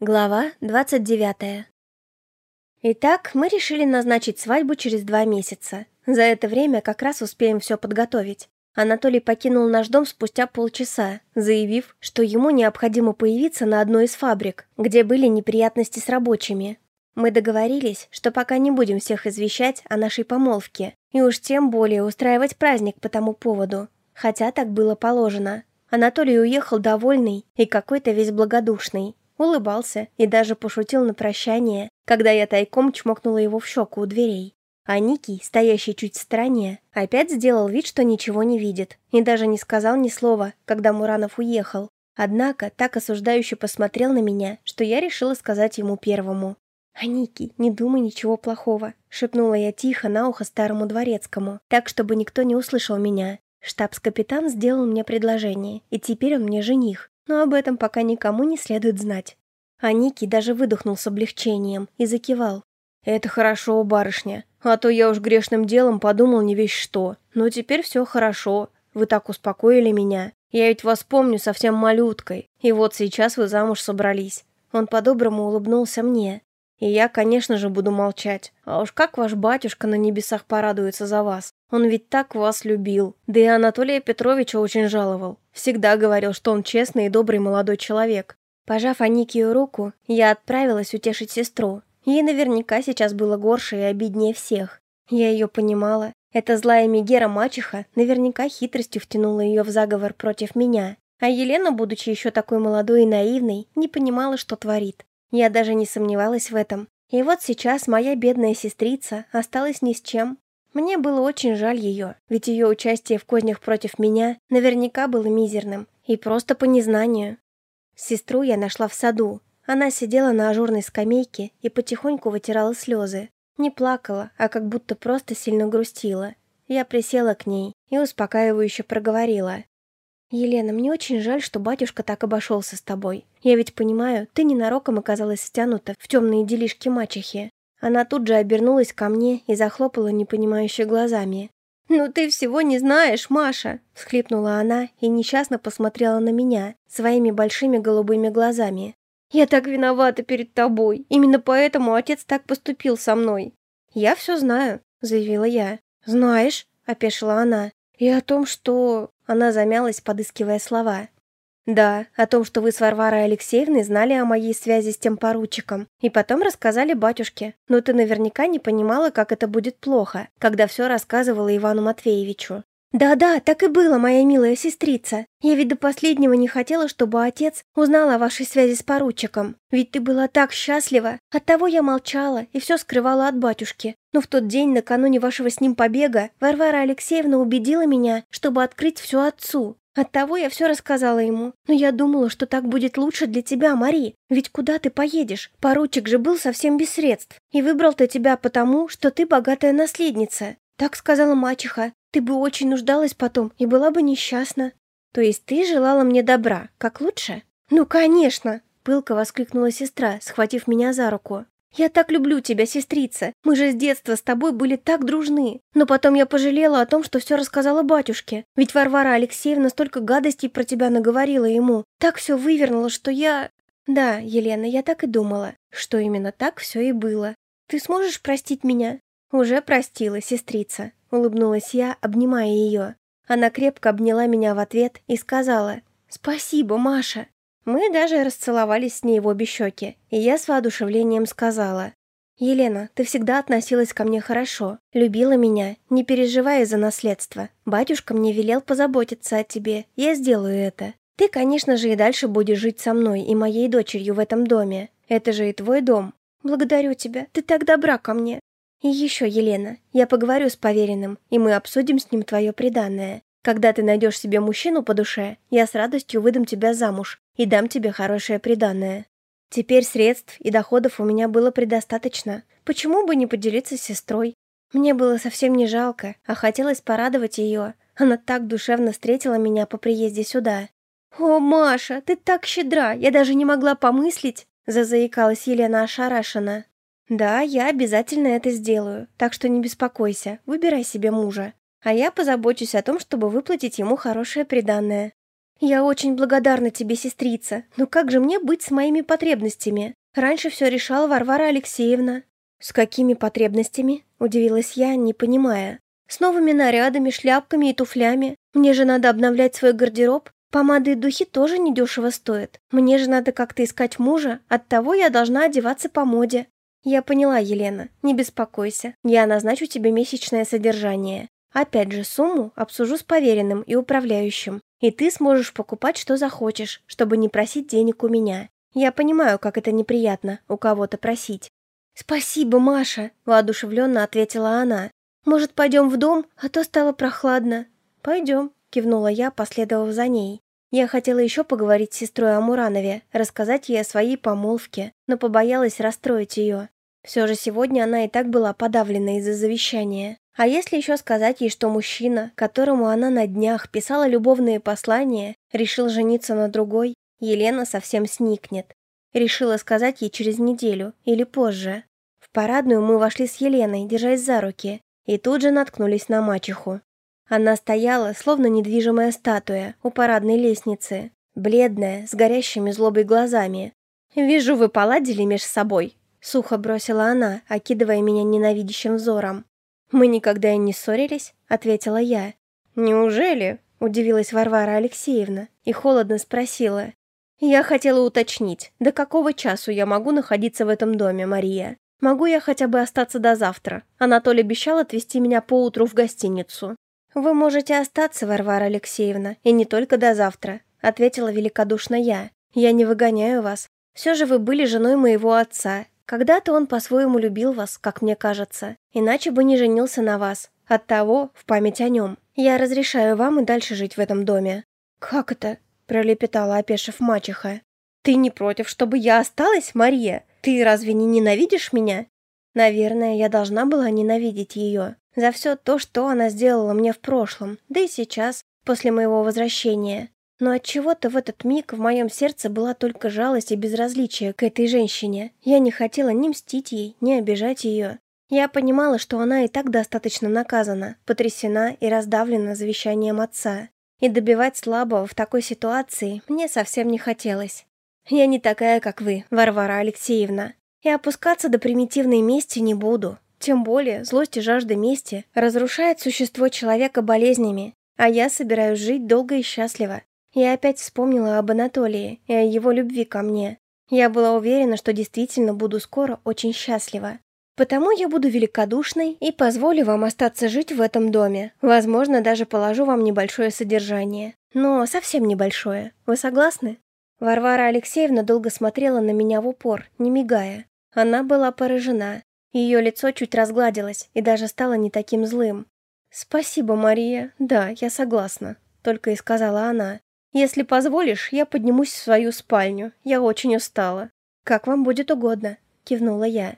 Глава 29. Итак, мы решили назначить свадьбу через два месяца. За это время как раз успеем все подготовить. Анатолий покинул наш дом спустя полчаса, заявив, что ему необходимо появиться на одной из фабрик, где были неприятности с рабочими. Мы договорились, что пока не будем всех извещать о нашей помолвке, и уж тем более устраивать праздник по тому поводу, хотя так было положено. Анатолий уехал довольный и какой-то весь благодушный улыбался и даже пошутил на прощание, когда я тайком чмокнула его в щеку у дверей. А Никий, стоящий чуть в стороне, опять сделал вид, что ничего не видит, и даже не сказал ни слова, когда Муранов уехал. Однако так осуждающе посмотрел на меня, что я решила сказать ему первому. «А Ники, не думай ничего плохого», — шепнула я тихо на ухо старому дворецкому, так, чтобы никто не услышал меня. Штабс-капитан сделал мне предложение, и теперь он мне жених но об этом пока никому не следует знать. А Ники даже выдохнул с облегчением и закивал. «Это хорошо, барышня, а то я уж грешным делом подумал не весь что. Но теперь все хорошо, вы так успокоили меня. Я ведь вас помню совсем малюткой, и вот сейчас вы замуж собрались». Он по-доброму улыбнулся мне. И я, конечно же, буду молчать. А уж как ваш батюшка на небесах порадуется за вас. Он ведь так вас любил. Да и Анатолия Петровича очень жаловал. Всегда говорил, что он честный и добрый молодой человек. Пожав Аникию руку, я отправилась утешить сестру. Ей наверняка сейчас было горше и обиднее всех. Я ее понимала. Эта злая Мегера-мачеха наверняка хитростью втянула ее в заговор против меня. А Елена, будучи еще такой молодой и наивной, не понимала, что творит. Я даже не сомневалась в этом. И вот сейчас моя бедная сестрица осталась ни с чем. Мне было очень жаль ее, ведь ее участие в кознях против меня наверняка было мизерным, и просто по незнанию. Сестру я нашла в саду. Она сидела на ажурной скамейке и потихоньку вытирала слезы. Не плакала, а как будто просто сильно грустила. Я присела к ней и успокаивающе проговорила. «Елена, мне очень жаль, что батюшка так обошелся с тобой. Я ведь понимаю, ты ненароком оказалась стянута в темные делишки мачехи. Она тут же обернулась ко мне и захлопала непонимающе глазами. «Ну ты всего не знаешь, Маша!» – всхлипнула она и несчастно посмотрела на меня своими большими голубыми глазами. «Я так виновата перед тобой. Именно поэтому отец так поступил со мной». «Я все знаю», – заявила я. «Знаешь?» – опешила она. «И о том, что...» Она замялась, подыскивая слова. «Да, о том, что вы с Варварой Алексеевной знали о моей связи с тем поручиком, и потом рассказали батюшке. Но ты наверняка не понимала, как это будет плохо, когда все рассказывала Ивану Матвеевичу». «Да-да, так и было, моя милая сестрица. Я ведь до последнего не хотела, чтобы отец узнал о вашей связи с поручиком. Ведь ты была так счастлива. Оттого я молчала и все скрывала от батюшки. Но в тот день, накануне вашего с ним побега, Варвара Алексеевна убедила меня, чтобы открыть все отцу. Оттого я все рассказала ему. Но я думала, что так будет лучше для тебя, Мари. Ведь куда ты поедешь? Поручик же был совсем без средств. И выбрал-то тебя потому, что ты богатая наследница. Так сказала мачеха. Ты бы очень нуждалась потом и была бы несчастна. То есть ты желала мне добра, как лучше? Ну, конечно! Пылко воскликнула сестра, схватив меня за руку. «Я так люблю тебя, сестрица. Мы же с детства с тобой были так дружны. Но потом я пожалела о том, что все рассказала батюшке. Ведь Варвара Алексеевна столько гадостей про тебя наговорила ему. Так все вывернуло, что я...» «Да, Елена, я так и думала, что именно так все и было. Ты сможешь простить меня?» «Уже простила, сестрица», — улыбнулась я, обнимая ее. Она крепко обняла меня в ответ и сказала «Спасибо, Маша». Мы даже расцеловались с ней в обе щеки, и я с воодушевлением сказала. «Елена, ты всегда относилась ко мне хорошо, любила меня, не переживая за наследство. Батюшка мне велел позаботиться о тебе, я сделаю это. Ты, конечно же, и дальше будешь жить со мной и моей дочерью в этом доме. Это же и твой дом. Благодарю тебя, ты так добра ко мне. И еще, Елена, я поговорю с поверенным, и мы обсудим с ним твое преданное. Когда ты найдешь себе мужчину по душе, я с радостью выдам тебя замуж и дам тебе хорошее приданное. Теперь средств и доходов у меня было предостаточно. Почему бы не поделиться с сестрой? Мне было совсем не жалко, а хотелось порадовать ее. Она так душевно встретила меня по приезде сюда. «О, Маша, ты так щедра, я даже не могла помыслить!» Зазаикалась Елена ошарашена. «Да, я обязательно это сделаю, так что не беспокойся, выбирай себе мужа. А я позабочусь о том, чтобы выплатить ему хорошее приданное. «Я очень благодарна тебе, сестрица, но как же мне быть с моими потребностями? Раньше все решала Варвара Алексеевна». «С какими потребностями?» – удивилась я, не понимая. «С новыми нарядами, шляпками и туфлями. Мне же надо обновлять свой гардероб. Помады и духи тоже недешево стоят. Мне же надо как-то искать мужа, оттого я должна одеваться по моде». «Я поняла, Елена, не беспокойся. Я назначу тебе месячное содержание. Опять же, сумму обсужу с поверенным и управляющим, и ты сможешь покупать, что захочешь, чтобы не просить денег у меня. Я понимаю, как это неприятно у кого-то просить. «Спасибо, Маша», – воодушевленно ответила она. «Может, пойдем в дом, а то стало прохладно». «Пойдем», – кивнула я, последовав за ней. Я хотела еще поговорить с сестрой о Муранове, рассказать ей о своей помолвке, но побоялась расстроить ее. Все же сегодня она и так была подавлена из-за завещания. А если еще сказать ей, что мужчина, которому она на днях писала любовные послания, решил жениться на другой, Елена совсем сникнет. Решила сказать ей через неделю или позже. В парадную мы вошли с Еленой, держась за руки, и тут же наткнулись на мачеху. Она стояла, словно недвижимая статуя, у парадной лестницы, бледная, с горящими злобой глазами. «Вижу, вы поладили меж собой», — сухо бросила она, окидывая меня ненавидящим взором. «Мы никогда и не ссорились», — ответила я. «Неужели?» — удивилась Варвара Алексеевна и холодно спросила. «Я хотела уточнить, до какого часу я могу находиться в этом доме, Мария? Могу я хотя бы остаться до завтра? Анатолий обещал отвезти меня поутру в гостиницу». «Вы можете остаться, Варвара Алексеевна, и не только до завтра», — ответила великодушно я. «Я не выгоняю вас. Все же вы были женой моего отца, когда-то он по-своему любил вас, как мне кажется, иначе бы не женился на вас. Оттого, в память о нем, я разрешаю вам и дальше жить в этом доме». «Как это?» – пролепетала опешив мачеха. «Ты не против, чтобы я осталась, Мария? Ты разве не ненавидишь меня?» Наверное, я должна была ненавидеть ее за все то, что она сделала мне в прошлом, да и сейчас, после моего возвращения. Но от чего то в этот миг в моем сердце была только жалость и безразличие к этой женщине. Я не хотела ни мстить ей, ни обижать ее. Я понимала, что она и так достаточно наказана, потрясена и раздавлена завещанием отца. И добивать слабого в такой ситуации мне совсем не хотелось. Я не такая, как вы, Варвара Алексеевна. И опускаться до примитивной мести не буду. Тем более, злость и жажда мести разрушает существо человека болезнями, а я собираюсь жить долго и счастливо. Я опять вспомнила об Анатолии и о его любви ко мне. Я была уверена, что действительно буду скоро очень счастлива. Потому я буду великодушной и позволю вам остаться жить в этом доме. Возможно, даже положу вам небольшое содержание. Но совсем небольшое. Вы согласны? Варвара Алексеевна долго смотрела на меня в упор, не мигая. Она была поражена. Ее лицо чуть разгладилось и даже стало не таким злым. «Спасибо, Мария. Да, я согласна», — только и сказала она. «Если позволишь, я поднимусь в свою спальню. Я очень устала». «Как вам будет угодно», — кивнула я.